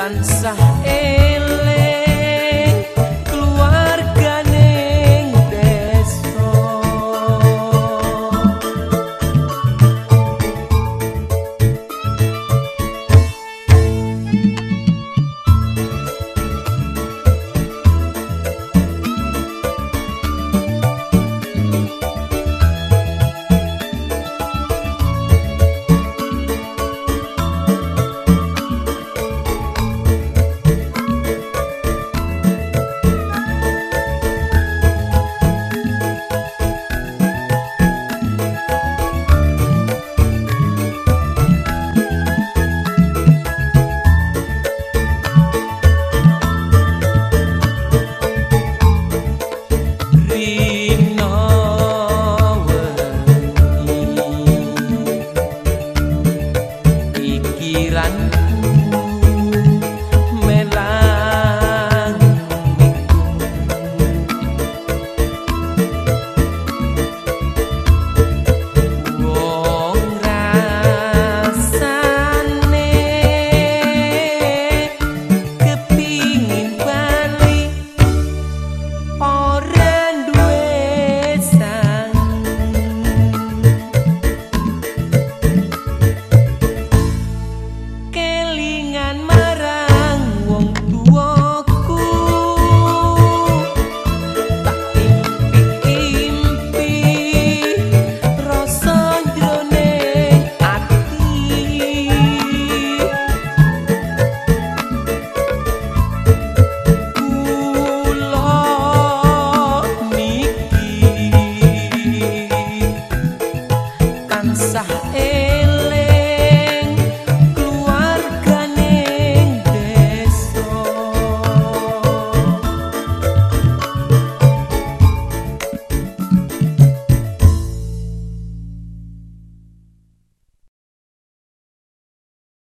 Banza. pikiran. dança. Ei. Eh.